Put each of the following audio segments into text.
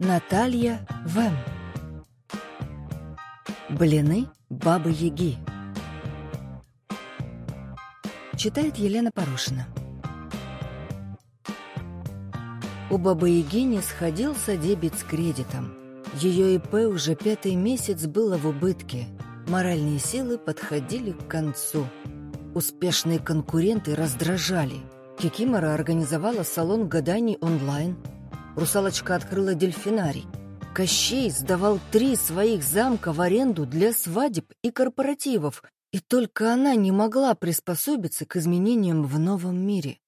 Наталья Вэм Блины Бабы-Яги Читает Елена Порошина У Бабы-Яги не сходился дебет с кредитом. Ее ИП уже пятый месяц было в убытке. Моральные силы подходили к концу. Успешные конкуренты раздражали. Кикимора организовала салон гаданий онлайн. Русалочка открыла дельфинарий. Кощей сдавал три своих замка в аренду для свадеб и корпоративов, и только она не могла приспособиться к изменениям в новом мире.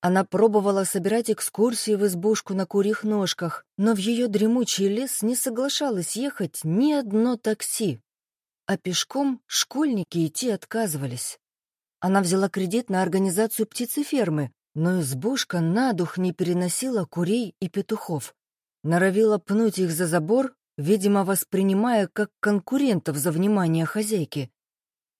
Она пробовала собирать экскурсии в избушку на курьих ножках, но в ее дремучий лес не соглашалось ехать ни одно такси. А пешком школьники идти отказывались. Она взяла кредит на организацию птицефермы, но избушка на дух не переносила курей и петухов. Норовила пнуть их за забор, видимо, воспринимая как конкурентов за внимание хозяйки.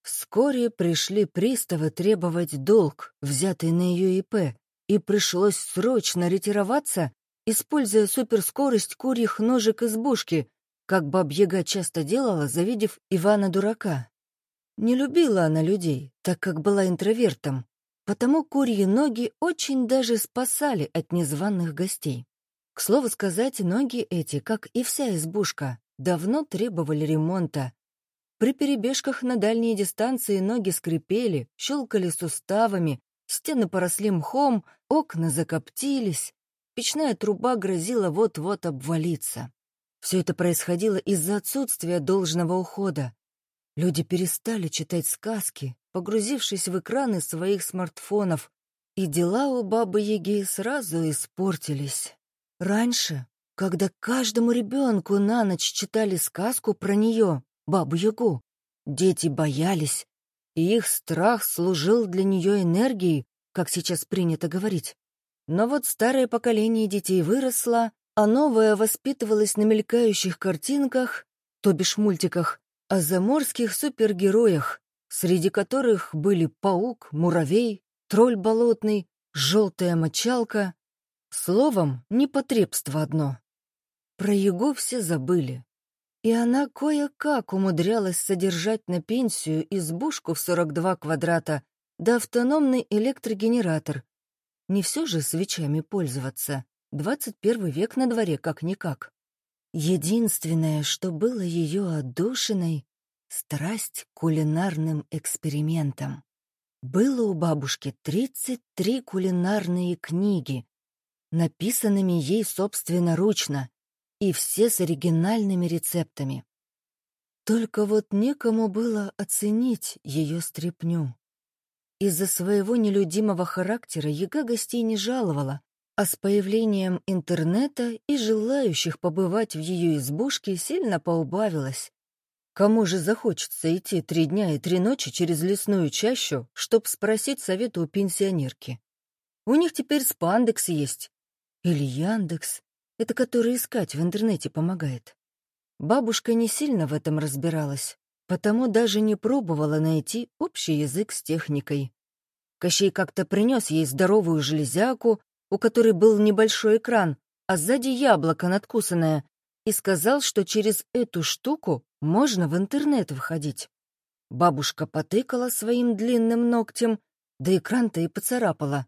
Вскоре пришли приставы требовать долг, взятый на ее ИП, и пришлось срочно ретироваться, используя суперскорость курьих ножек избушки, как бабьяга часто делала, завидев Ивана-дурака. Не любила она людей, так как была интровертом, потому курьи ноги очень даже спасали от незваных гостей. К слову сказать, ноги эти, как и вся избушка, давно требовали ремонта. При перебежках на дальние дистанции ноги скрипели, щелкали суставами, стены поросли мхом, окна закоптились, печная труба грозила вот-вот обвалиться. Все это происходило из-за отсутствия должного ухода. Люди перестали читать сказки, погрузившись в экраны своих смартфонов, и дела у Бабы-Яги сразу испортились. Раньше, когда каждому ребенку на ночь читали сказку про нее, Бабу-Ягу, дети боялись, и их страх служил для нее энергией, как сейчас принято говорить. Но вот старое поколение детей выросло, а новое воспитывалось на мелькающих картинках, то бишь мультиках, о заморских супергероях, среди которых были паук, муравей, тролль болотный, желтая мочалка. Словом, непотребство одно. Про Егу все забыли. И она кое-как умудрялась содержать на пенсию избушку в 42 квадрата да автономный электрогенератор. Не все же свечами пользоваться. 21 век на дворе как-никак. Единственное, что было ее отдушиной — страсть к кулинарным экспериментам. Было у бабушки 33 кулинарные книги, написанными ей собственноручно, и все с оригинальными рецептами. Только вот некому было оценить ее стряпню. Из-за своего нелюдимого характера яга гостей не жаловала, а с появлением интернета и желающих побывать в ее избушке сильно поубавилось. Кому же захочется идти три дня и три ночи через лесную чащу, чтоб спросить совета у пенсионерки? У них теперь спандекс есть. Или Яндекс, это который искать в интернете помогает. Бабушка не сильно в этом разбиралась, потому даже не пробовала найти общий язык с техникой. Кощей как-то принес ей здоровую железяку, у которой был небольшой экран, а сзади яблоко надкусанное, и сказал, что через эту штуку можно в интернет выходить. Бабушка потыкала своим длинным ногтем, да экран-то и поцарапала.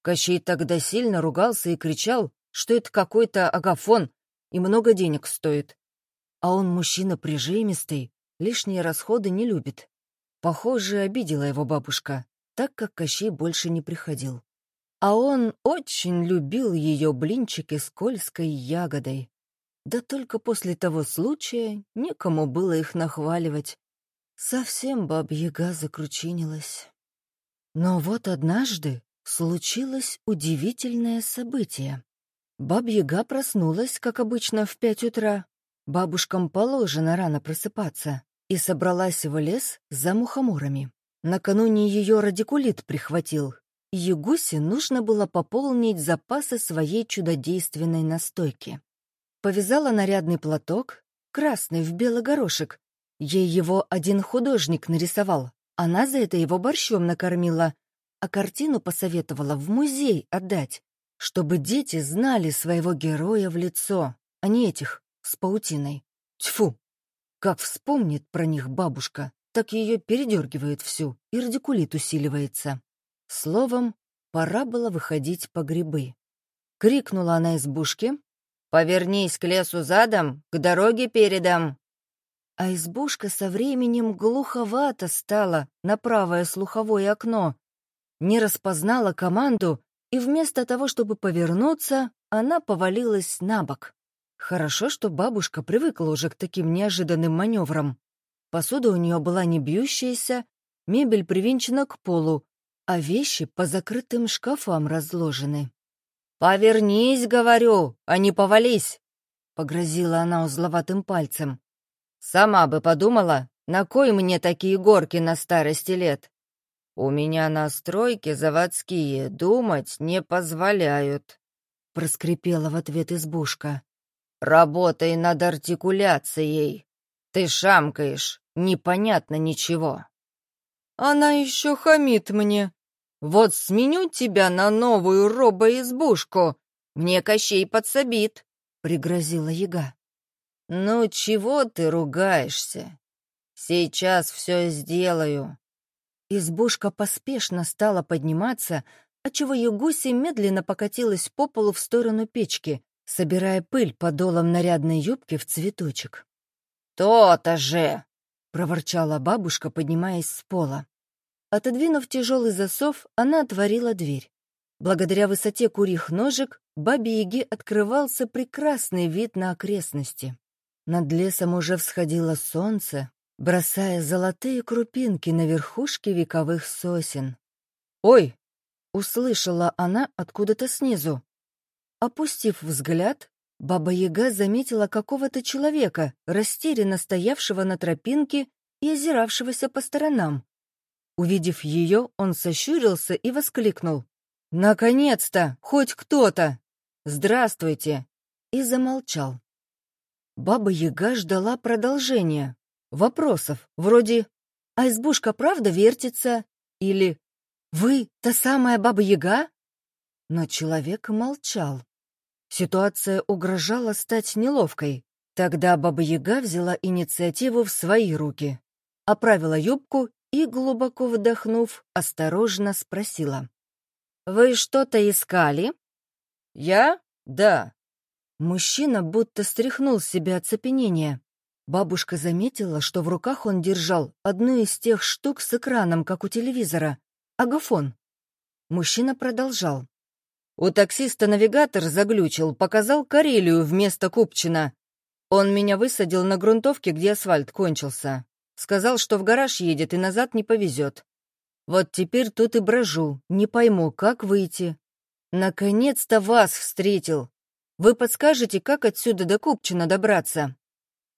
Кощей тогда сильно ругался и кричал, что это какой-то агафон и много денег стоит. А он мужчина прижимистый, лишние расходы не любит. Похоже, обидела его бабушка, так как Кощей больше не приходил. А он очень любил ее блинчики с кольской ягодой. Да только после того случая некому было их нахваливать. Совсем бабьяга закручинилась. Но вот однажды случилось удивительное событие. Бабьяга проснулась, как обычно, в пять утра. Бабушкам положено рано просыпаться. И собралась в лес за мухоморами. Накануне ее радикулит прихватил, Ягусе нужно было пополнить запасы своей чудодейственной настойки. Повязала нарядный платок, красный в белый горошек. Ей его один художник нарисовал. Она за это его борщом накормила, а картину посоветовала в музей отдать, чтобы дети знали своего героя в лицо, а не этих, с паутиной. Тьфу! Как вспомнит про них бабушка, так ее передергивает всю, и радикулит усиливается. Словом, пора было выходить по грибы. Крикнула она избушке. «Повернись к лесу задом, к дороге передом!» А избушка со временем глуховато стала на правое слуховое окно. Не распознала команду, и вместо того, чтобы повернуться, она повалилась на бок. Хорошо, что бабушка привыкла уже к таким неожиданным маневрам. Посуда у нее была не бьющаяся, мебель привинчена к полу, а вещи по закрытым шкафам разложены. «Повернись, говорю, а не повались!» — погрозила она узловатым пальцем. «Сама бы подумала, на кой мне такие горки на старости лет? У меня на стройке заводские думать не позволяют», — проскрипела в ответ избушка. «Работай над артикуляцией. Ты шамкаешь, непонятно ничего». «Она еще хамит мне. Вот сменю тебя на новую робоизбушку. Мне Кощей подсобит», — пригрозила яга. «Ну, чего ты ругаешься? Сейчас все сделаю». Избушка поспешно стала подниматься, отчего Ягуся медленно покатилась по полу в сторону печки, собирая пыль подолом нарядной юбки в цветочек. «То-то же!» — проворчала бабушка, поднимаясь с пола. Отодвинув тяжелый засов, она отворила дверь. Благодаря высоте курьих ножек бабе Яги открывался прекрасный вид на окрестности. Над лесом уже всходило солнце, бросая золотые крупинки на верхушки вековых сосен. «Ой!» — услышала она откуда-то снизу. Опустив взгляд, Баба-Яга заметила какого-то человека, растерянно стоявшего на тропинке и озиравшегося по сторонам. Увидев ее, он сощурился и воскликнул. «Наконец-то! Хоть кто-то! Здравствуйте!» И замолчал. Баба-Яга ждала продолжения. Вопросов, вроде «А избушка правда вертится?» или «Вы та самая Баба-Яга?» Но человек молчал. Ситуация угрожала стать неловкой. Тогда Баба-Яга взяла инициативу в свои руки, оправила юбку и, глубоко вдохнув, осторожно спросила. «Вы что-то искали?» «Я? Да». Мужчина будто стряхнул с себя оцепенение. Бабушка заметила, что в руках он держал одну из тех штук с экраном, как у телевизора, агафон. Мужчина продолжал. У таксиста навигатор заглючил, показал Карелию вместо Купчина. Он меня высадил на грунтовке, где асфальт кончился. Сказал, что в гараж едет и назад не повезет. Вот теперь тут и брожу, не пойму, как выйти. Наконец-то вас встретил. Вы подскажете, как отсюда до Купчина добраться?»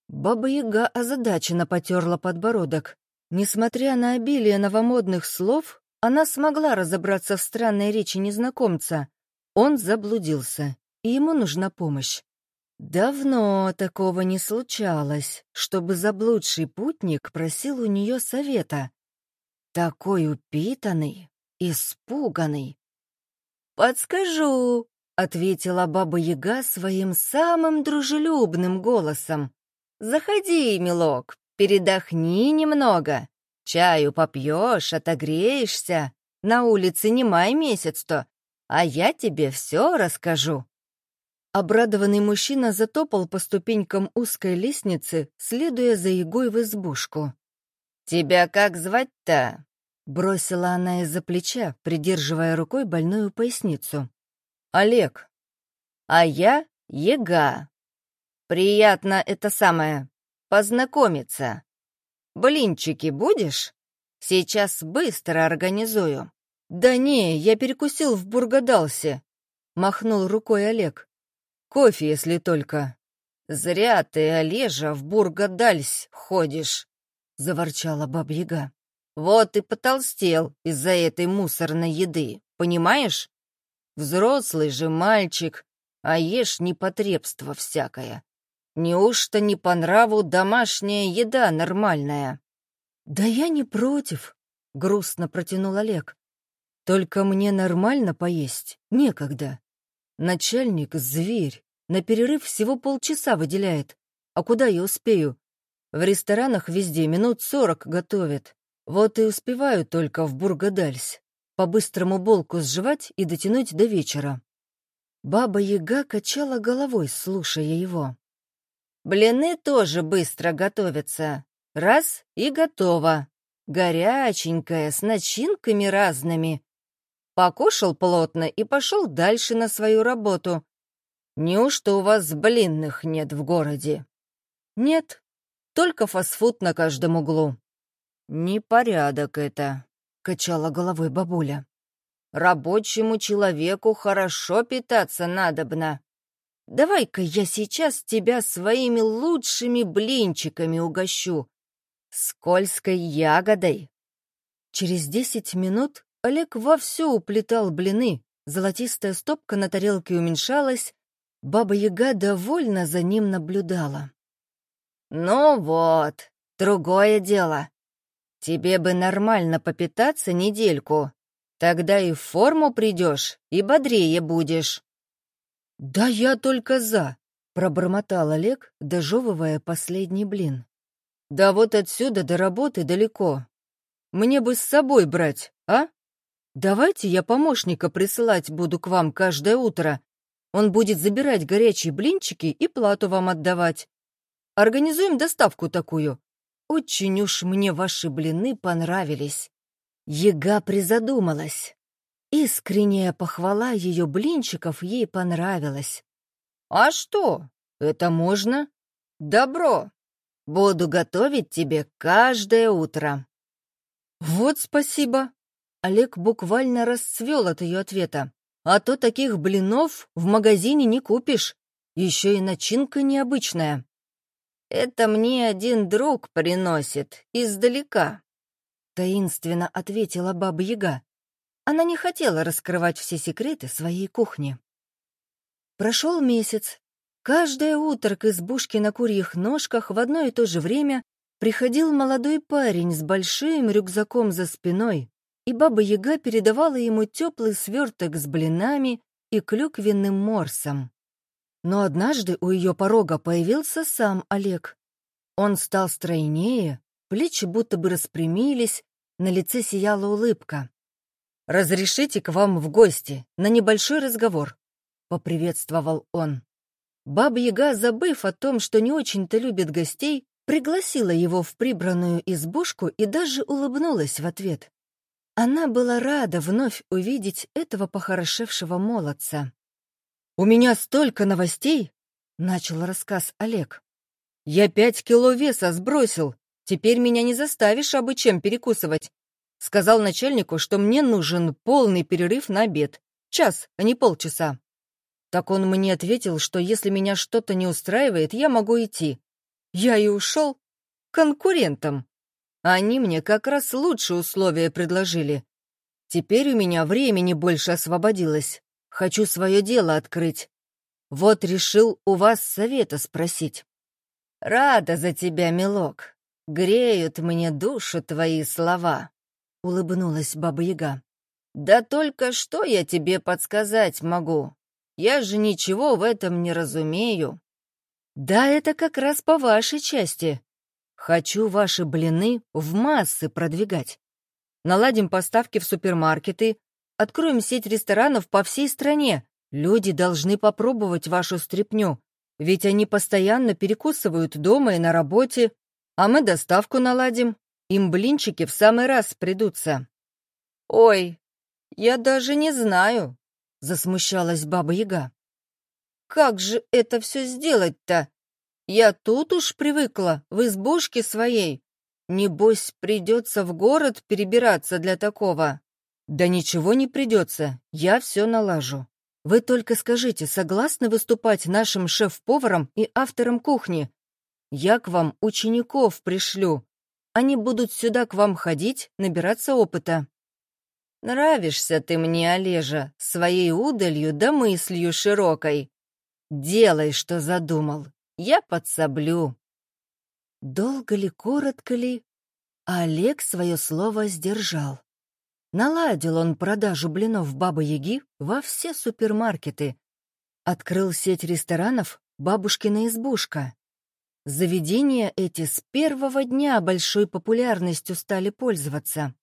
Баба-яга озадаченно потерла подбородок. Несмотря на обилие новомодных слов, она смогла разобраться в странной речи незнакомца, он заблудился, и ему нужна помощь. Давно такого не случалось, чтобы заблудший путник просил у нее совета. Такой упитанный, испуганный. «Подскажу», — ответила Баба-Яга своим самым дружелюбным голосом. «Заходи, милок, передохни немного. Чаю попьешь, отогреешься. На улице не май месяц-то, а я тебе все расскажу». Обрадованный мужчина затопал по ступенькам узкой лестницы, следуя за Егой в избушку. «Тебя как звать-то?» — бросила она из-за плеча, придерживая рукой больную поясницу. «Олег». «А я Ега. Приятно это самое, познакомиться. Блинчики будешь? Сейчас быстро организую». «Да не, я перекусил в Бургадалсе», — махнул рукой Олег. «Кофе, если только». «Зря ты, Олежа, в Бургадальс ходишь», — заворчала бабьяга. «Вот и потолстел из-за этой мусорной еды, понимаешь? Взрослый же мальчик, а ешь непотребство всякое. Неужто не по нраву домашняя еда нормальная?» «Да я не против», — грустно протянул Олег. Только мне нормально поесть некогда. Начальник — зверь, на перерыв всего полчаса выделяет. А куда я успею? В ресторанах везде минут сорок готовят. Вот и успеваю только в Бургадальс. По-быстрому булку сживать и дотянуть до вечера. Баба-яга качала головой, слушая его. «Блины тоже быстро готовятся. Раз — и готово. Горяченькая, с начинками разными. Покушал плотно и пошел дальше на свою работу. Неужто у вас блинных нет в городе? Нет, только фастфуд на каждом углу. Непорядок это, качала головой бабуля. Рабочему человеку хорошо питаться надобно. Давай-ка я сейчас тебя своими лучшими блинчиками угощу скользкой ягодой. Через десять минут Олег вовсю уплетал блины, золотистая стопка на тарелке уменьшалась, Баба-яга довольно за ним наблюдала. «Ну вот, другое дело. Тебе бы нормально попитаться недельку, тогда и в форму придешь, и бодрее будешь». «Да я только за», — пробормотал Олег, дожевывая последний блин. Да вот отсюда до работы далеко. Мне бы с собой брать, а? Давайте я помощника присылать буду к вам каждое утро. Он будет забирать горячие блинчики и плату вам отдавать. Организуем доставку такую. Очень уж мне ваши блины понравились. Ега призадумалась. Искренняя похвала ее блинчиков ей понравилась. «А что? Это можно? Добро!» Буду готовить тебе каждое утро». «Вот спасибо!» Олег буквально расцвел от ее ответа. «А то таких блинов в магазине не купишь. Еще и начинка необычная». «Это мне один друг приносит, издалека», — таинственно ответила Баба-Яга. Она не хотела раскрывать все секреты своей кухни. Прошел месяц, Каждое утро к избушке на курьих ножках в одно и то же время приходил молодой парень с большим рюкзаком за спиной, и баба-яга передавала ему теплый сверток с блинами и клюквенным морсом. Но однажды у ее порога появился сам Олег. Он стал стройнее, плечи будто бы распрямились, на лице сияла улыбка. «Разрешите к вам в гости, на небольшой разговор», — поприветствовал он. Баба-яга, забыв о том, что не очень-то любит гостей, пригласила его в прибранную избушку и даже улыбнулась в ответ. Она была рада вновь увидеть этого похорошевшего молодца. «У меня столько новостей!» — начал рассказ Олег. «Я пять кило веса сбросил. Теперь меня не заставишь абы чем перекусывать. Сказал начальнику, что мне нужен полный перерыв на обед. Час, а не полчаса. Так он мне ответил, что если меня что-то не устраивает, я могу идти. Я и ушел. Конкурентам. Они мне как раз лучшие условия предложили. Теперь у меня времени больше освободилось. Хочу свое дело открыть. Вот решил у вас совета спросить. Рада за тебя, милок. Греют мне душу твои слова, — улыбнулась Баба-Яга. Да только что я тебе подсказать могу? Я же ничего в этом не разумею. Да, это как раз по вашей части. Хочу ваши блины в массы продвигать. Наладим поставки в супермаркеты, откроем сеть ресторанов по всей стране. Люди должны попробовать вашу стряпню, ведь они постоянно перекусывают дома и на работе, а мы доставку наладим. Им блинчики в самый раз придутся. Ой, я даже не знаю, — засмущалась Баба-Яга. «Как же это все сделать-то? Я тут уж привыкла, в избушке своей. Небось, придется в город перебираться для такого». «Да ничего не придется, я все налажу. Вы только скажите, согласны выступать нашим шеф-поваром и автором кухни? Я к вам учеников пришлю. Они будут сюда к вам ходить, набираться опыта». Нравишься ты мне, Олежа, своей удалью да мыслью широкой. Делай, что задумал, я подсоблю. Долго ли, коротко ли, Олег свое слово сдержал. Наладил он продажу блинов Бабы-Яги во все супермаркеты. открыл сеть ресторанов «Бабушкина избушка». Заведения эти с первого дня большой популярностью стали пользоваться.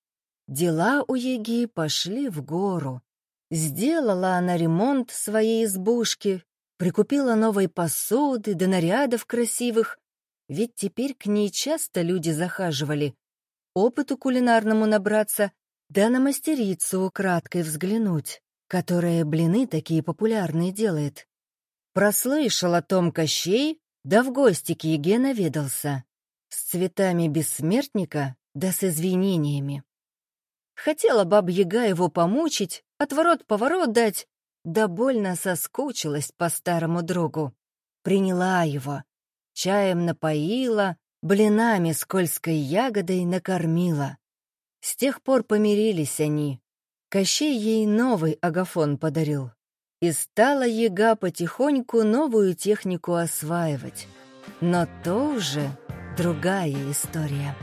Дела у Еги пошли в гору. Сделала она ремонт своей избушки, прикупила новой посуды да нарядов красивых, ведь теперь к ней часто люди захаживали, опыту кулинарному набраться, да на мастерицу украдкой взглянуть, которая блины такие популярные делает. Прослышал о том Кощей, да в гости к Еге наведался. С цветами бессмертника, да с извинениями. Хотела баб-яга его помучить, отворот-поворот дать, да соскучилась по старому другу. Приняла его, чаем напоила, блинами скользкой ягодой накормила. С тех пор помирились они. Кощей ей новый агафон подарил. И стала яга потихоньку новую технику осваивать. Но то уже другая история.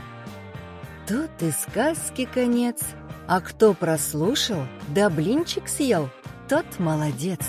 Тут и сказки конец, а кто прослушал, да блинчик съел, тот молодец.